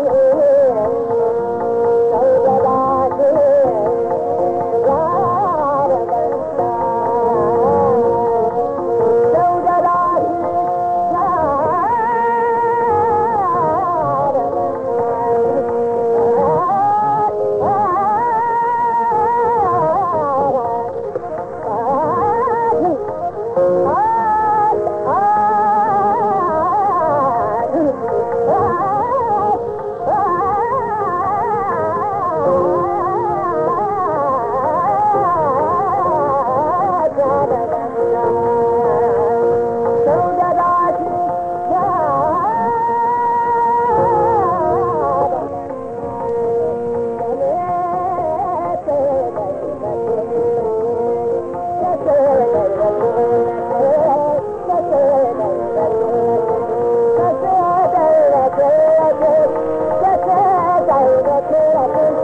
Oh, oh तेरा तेरा